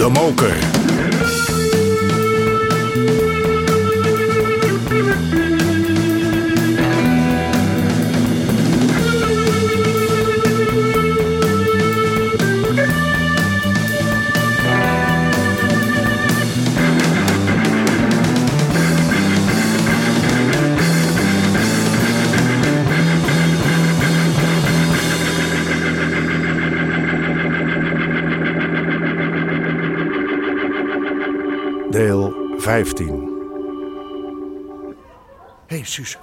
De Moker. 15. Hé, hey, Suus. Hey,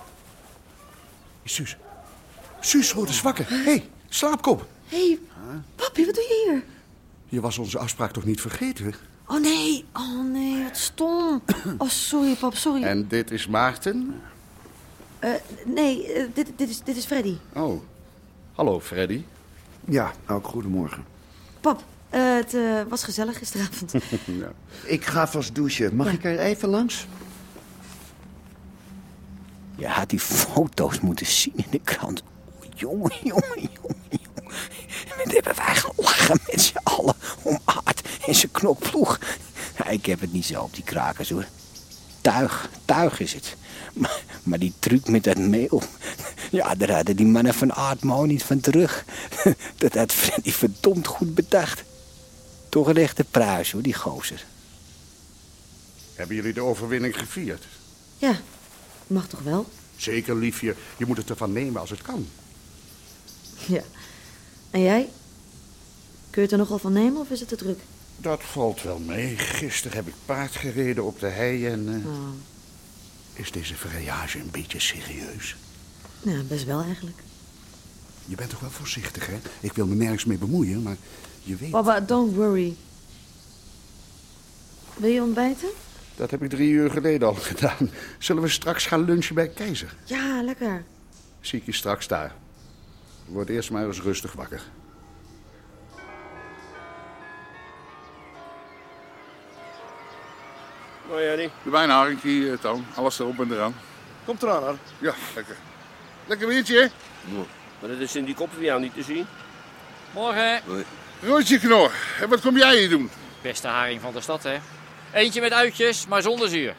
Suus. Suus wordt eens wakker. Hé, hey, slaapkop. Hé, hey, papi, wat doe je hier? Je was onze afspraak toch niet vergeten? Oh nee, oh nee, wat stom. Oh, sorry, pap, sorry. En dit is Maarten? Eh, nee, eh, dit, dit, is, dit is Freddy. Oh, hallo Freddy. Ja, ook goedemorgen. Pap, eh, het eh, was gezellig gisteravond. Ja. Ik ga vast douchen. Mag Ja. ik er even langs? Je had die foto's moeten zien in de krant. Oh, jongen, jongen, jongen, jongen. Wat hebben wij gelachen met z'n allen om Aard en zijn knokploeg. Ja, ik heb het niet zo op die krakers hoor. Tuig, tuig is het. Maar, maar die truc met dat meel. Ja, daar hadden die mannen van Aard niet van terug. Dat had Freddy verdomd goed bedacht. Toch een echte pruis hoor, die gozer. Hebben jullie de overwinning gevierd? ja, mag toch wel? Zeker, liefje. Je moet het ervan nemen als het kan. Ja. En jij? Kun je het er nogal van nemen of is het te druk? Dat valt wel mee. Gisteren heb ik paard gereden op de hei en... eh, Oh, Is deze vrijage een beetje serieus? ja, best wel eigenlijk. Je bent toch wel voorzichtig, hè? Ik wil me nergens mee bemoeien, maar je weet... Papa, don't worry. Wil je ontbijten? Dat heb ik drie uur geleden al gedaan. Zullen we straks gaan lunchen bij Keizer? Ja, lekker. Zie ik je straks daar. Word eerst maar eens rustig wakker. Nou Jannie, De wijnharingje, eh, Toon. Alles erop en eraan. komt eraan hoor. Ja, lekker. Lekker biertje, hè? Maar dat is in die kop voor jou niet te zien. Morgen. Roodje knor. En wat kom jij hier doen? Beste haring van de stad, hè? Eentje met uitjes, maar zonder zuur.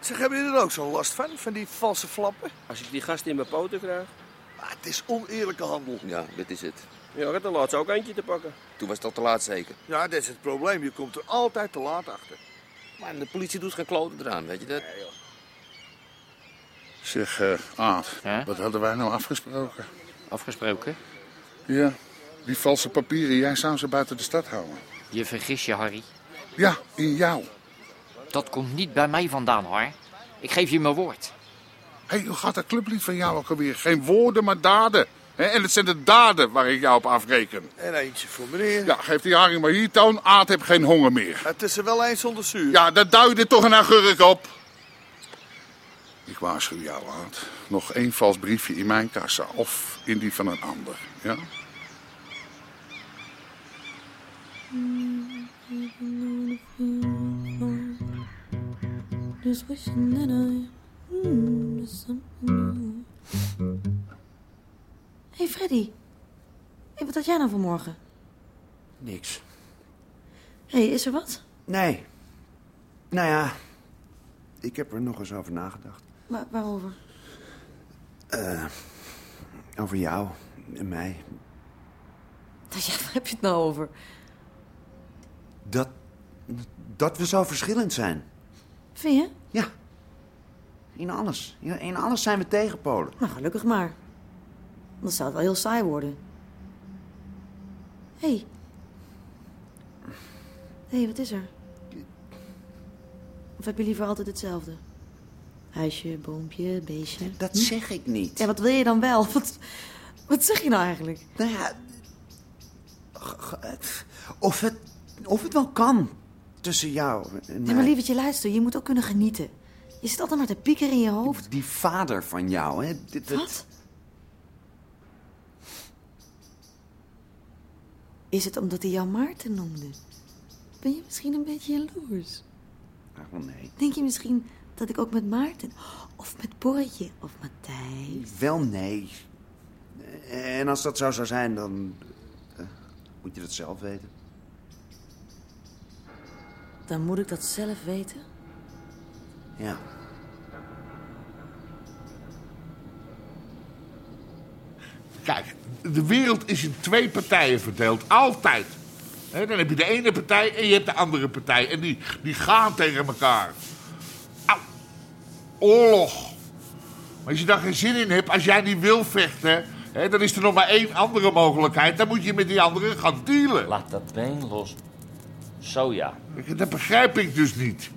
Zeg, hebben jullie er ook zo last van, van die valse flappen? Als ik die gast in mijn poten krijg. Ah, het is oneerlijke handel. Ja, dit is het. Ja, ik had er laatst ook eentje te pakken. Toen was het al te laat zeker. Ja, dat is het probleem. Je komt er altijd te laat achter. Maar de politie doet geen kloten eraan, weet je dat? Zeg, eh Aad, wat hadden wij nou afgesproken? Afgesproken. Ja, die valse papieren, jij zou ze buiten de stad houden. Je vergis je, Harry. Ja, in jou. Dat komt niet bij mij vandaan, hoor. Ik geef je mijn woord. Hé, hey, hoe gaat dat clublied van jou ook alweer? Geen woorden, maar daden. En het zijn de daden waar ik jou op afreken. En eentje voor meneer. Ja, geef die haring maar hier, Toon. Aad heeft geen honger meer. Het is er wel eens zonder zuur. Ja, daar duidde toch een agurk op. Ik waarschuw jou, Aad. Nog één vals briefje in mijn kassa of in die van een ander. Ja? Just wishing that I mm, was something new. Hey Freddy. Hey, wat had jij nou vanmorgen? Niks. hey, is er wat? Nee. Nou ja, ik heb er nog eens over nagedacht. Wa- waarover? Eh, over jou en mij. Ja, waar heb je het nou over? Dat, dat we zo verschillend zijn. Vind je? Ja. In alles. Ja, in alles zijn we tegenpolen. Nou, gelukkig maar. Dan zou het wel heel saai worden. Hé. Hey. Hé, hey, wat is er? Of heb je liever altijd hetzelfde? Huisje, boompje, beestje. Dat zeg ik niet. Ja, wat wil je dan wel? Wat, wat zeg je nou eigenlijk? Nou ja... Of het, of het wel kan tussen jou en Nee, mij. maar lievertje, luister. Je moet ook kunnen genieten. Je zit altijd maar te piekeren in je hoofd. Die vader van jou, hè? Dit, dit- Wat? Is het omdat hij jou Maarten noemde? Ben je misschien een beetje jaloers? Ach, wel nee. Denk je misschien dat ik ook met Maarten... of met Borretje of Matthijs... Wel nee. En als dat zo zou zijn, dan eh, moet je dat zelf weten. Dan moet ik dat zelf weten? Ja. Kijk, de wereld is in twee partijen verdeeld. Altijd. Hè, dan heb je de ene partij en je hebt de andere partij. En die, die gaan tegen elkaar. Au. Oorlog. Maar als je daar geen zin in hebt, als jij niet wil vechten... Hè, dan is er nog maar één andere mogelijkheid. Dan moet je met die andere gaan dealen. Laat dat been los. Zo ja. Dat begrijp ik dus niet.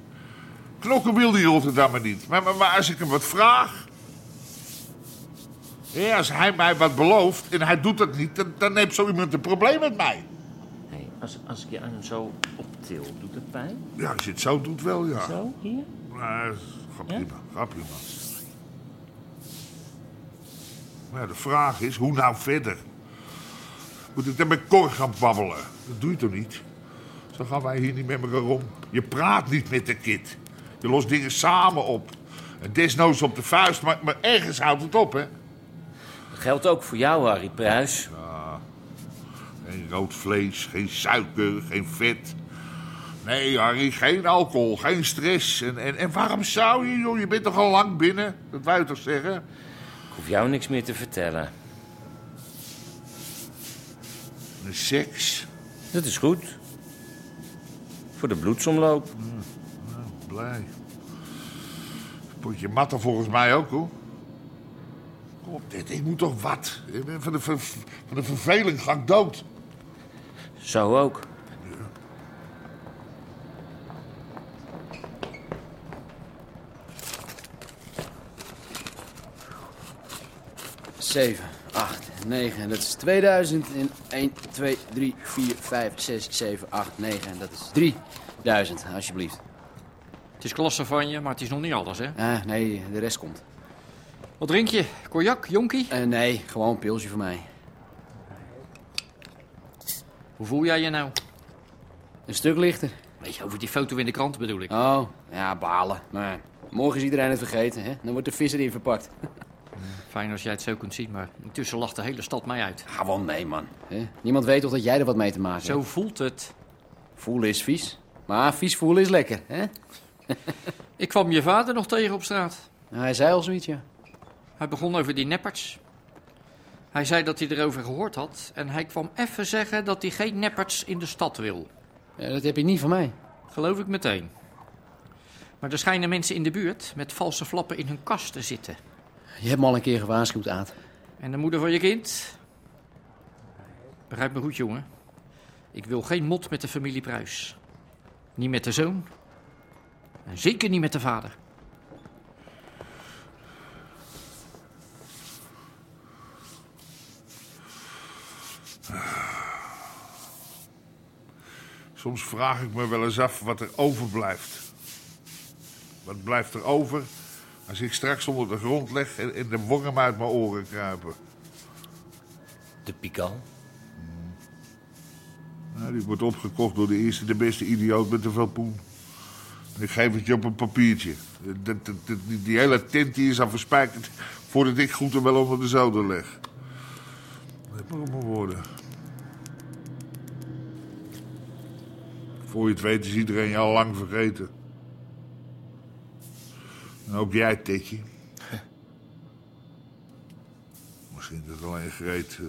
Knokken wil die Rotterdammer niet. Maar, maar, maar als ik hem wat vraag... Ja, als hij mij wat belooft en hij doet dat niet... dan, dan heeft zo iemand een probleem met mij. Hey, als, als ik je aan hem zo optil, doet het pijn? Ja, als je het zo doet wel, ja. Zo, hier? Maar, ga prima, ga prima. Maar ja, de vraag is, hoe nou verder? Moet ik dan met Cor gaan babbelen? Dat doe je toch niet? Zo gaan wij hier niet met elkaar om. Je praat niet met de kid. Je lost dingen samen op. En desnoods op de vuist, maar, maar ergens houdt het op, hè? Dat geldt ook voor jou, Harry Pruis. Ja, geen rood vlees, geen suiker, geen vet. Nee, Harry, geen alcohol, geen stress. En, en, en waarom zou je, joh? Je bent toch al lang binnen? Dat wou je toch zeggen? Ik hoef jou niks meer te vertellen. De seks? Dat is goed. Voor de bloedsomloop. Blij. Potje matten volgens mij ook, hoor. Kom op, dit, ik moet toch wat? Ik ben Van de, ver- van de verveling ga ik dood. Zo ook. Zeven, acht, negen. En dat is 2000. En 1, 2, 3, 4, 5, 6, 7, 8, 9. En dat is 3000, alsjeblieft. Het is klasse van je, maar het is nog niet alles, hè? Ah, nee, de rest komt. Wat drink je? Cognac, jonkie? Eh, nee, gewoon een pilsje voor mij. Hoe voel jij je nou? Een stuk lichter. Nee, over die foto in de krant bedoel ik. Oh, ja, balen. Maar morgen is iedereen het vergeten, hè? Dan wordt de vis erin verpakt. Fijn als jij het zo kunt zien, maar intussen lacht de hele stad mij uit. Ah, wel nee, man. Hè? Niemand weet toch dat jij er wat mee te maken hebt? Zo voelt het. Voelen is vies. Maar vies voelen is lekker, hè? Ik kwam je vader nog tegen op straat. Hij zei al zoiets, ja. Hij begon over die nepperts. Hij zei dat hij erover gehoord had en hij kwam even zeggen dat hij geen nepperts in de stad wil. Ja, dat heb je niet van mij. Geloof ik meteen. Maar er schijnen mensen in de buurt met valse flappen in hun kast te zitten. Je hebt me al een keer gewaarschuwd, Aad. En de moeder van je kind? Begrijp me goed, jongen. Ik wil geen mot met de familie Pruis. Niet met de zoon. En zeker niet met de vader. Soms vraag ik me wel eens af wat er overblijft. Wat blijft er over als ik straks onder de grond leg en, en de worm uit mijn oren kruipen? De pikal. Nou, die wordt opgekocht door de eerste, de beste idioot met te veel poen. Ik geef het je op een papiertje. Die, hele tent die is al verspijkerd voordat ik goed en wel onder de zoden leg. Dat moet maar worden. Voor je het weet is iedereen je al lang vergeten. En ook jij, Tetje. Misschien dat alleen Greet... eh,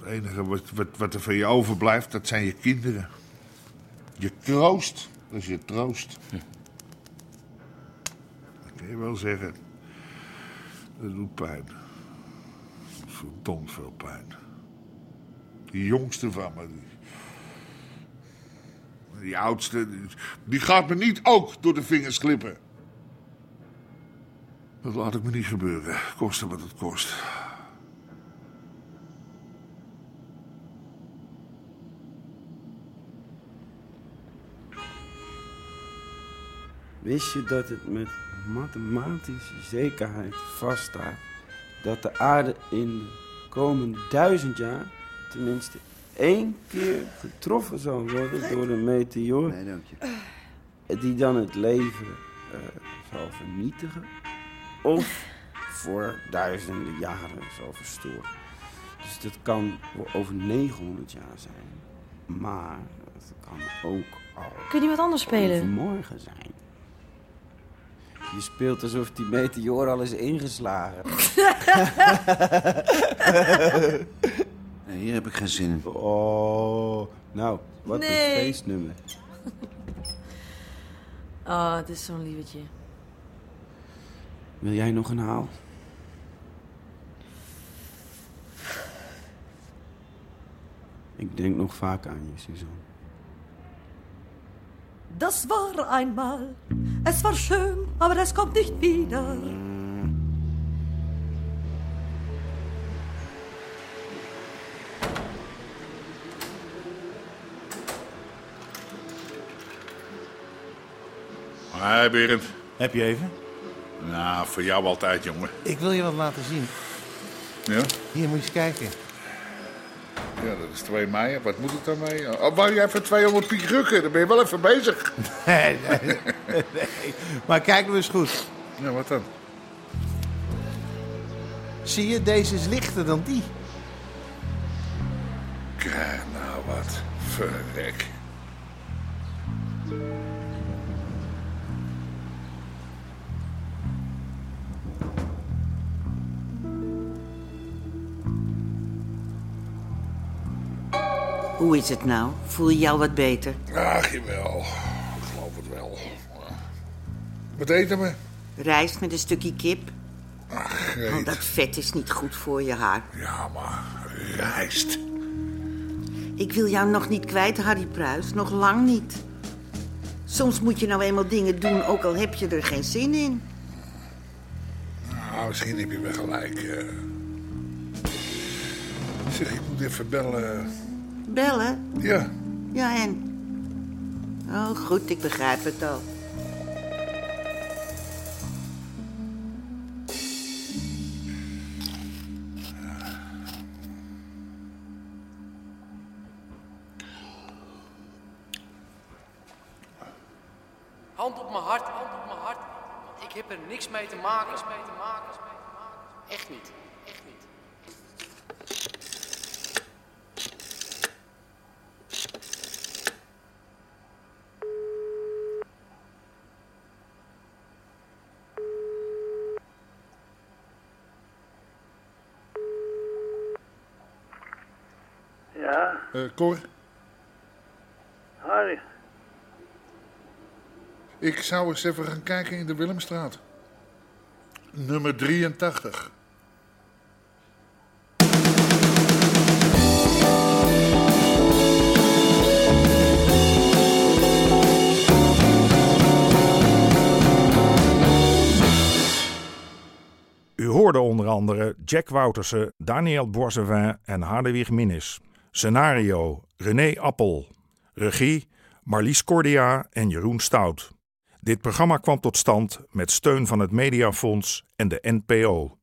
Het enige wat, wat, wat er van je overblijft, dat zijn je kinderen. Je kroost, dat is je troost. Dat kun je wel zeggen. Dat doet pijn. Dat verdomd veel pijn. Die jongste van me, die, die oudste, die, gaat me niet ook door de vingers glippen. Dat laat ik me niet gebeuren, koste wat het kost. Wist je dat het met mathematische zekerheid vaststaat dat de aarde in de komende duizend jaar tenminste één keer getroffen zal worden door een meteoor Nee, dank je. die dan het leven eh, zal vernietigen of voor duizenden jaren zal verstoren? Dus dat kan over 900 jaar zijn. Maar het kan ook al Kun je wat anders spelen? overmorgen zijn. Je speelt alsof die meteor al is ingeslagen. Nee, hier heb ik geen zin in. Oh, nou, wat Nee. een feestnummer. Oh, het is zo'n lievertje. Wil jij nog een haal? Ik denk nog vaak aan je, Suzanne. Das war einmal, es war schön, aber es kommt nicht wieder. Berend. Heb je even? Nou, voor jou altijd, jongen. Ik wil je wat laten zien. Ja? Hier moet je eens kijken. Ja, dat is 2 mei. Wat moet het dan mee? Oh, wou je even 200 piek rukken? Dan ben je wel even bezig. Nee, nee, nee. Maar kijk nou eens goed. Ja, wat dan? Zie je, deze is lichter dan die. Krijg nou wat. Verrek. Hoe is het nou? Voel je jou wat beter? Ach, jawel. Ik geloof het wel. Wat eten we? Rijst met een stukje kip? Ach, Oh, dat vet is niet goed voor je haar. Ja, maar rijst. Ik wil jou nog niet kwijt, Harry Pruis. Nog lang niet. Soms moet je nou eenmaal dingen doen, ook al heb je er geen zin in. Nou, misschien heb je wel gelijk. eh. Zeg, ik moet even bellen. Bellen? Ja. Ja, en? Oh, goed, ik begrijp het al. Hand op mijn hart, hand op mijn hart. Ik heb er niks mee te maken. Niks mee te maken. Echt niet. Echt niet. Eh, Cor, Harry. ik zou eens even gaan kijken in de Willemstraat. Nummer 83. U hoorde onder andere Jack Woutersen, Daniel Boisevin en Hadewig Minnis. Scenario René Appel. Regie Marlies Cordia en Jeroen Stout. Dit programma kwam tot stand met steun van het Mediafonds en de NPO.